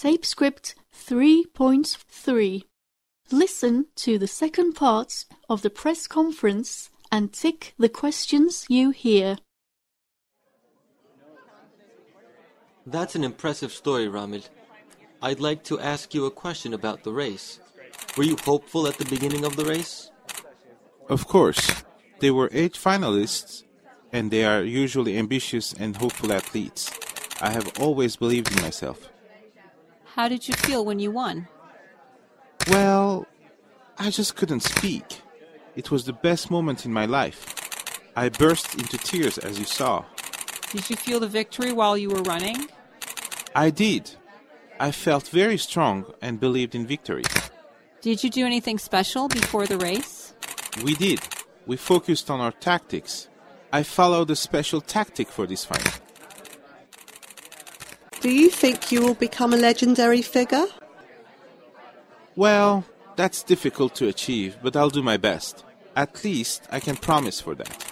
Tape Script 3.3. Listen to the second part of the press conference and tick the questions you hear. That's an impressive story, Ramil. I'd like to ask you a question about the race. Were you hopeful at the beginning of the race? Of course. There were eight finalists, and they are usually ambitious and hopeful athletes. I have always believed in myself. How did you feel when you won? Well, I just couldn't speak. It was the best moment in my life. I burst into tears as you saw. Did you feel the victory while you were running? I did. I felt very strong and believed in victory. Did you do anything special before the race? We did. We focused on our tactics. I followed a special tactic for this fight. Do you think you will become a legendary figure? Well, that's difficult to achieve, but I'll do my best. At least I can promise for that.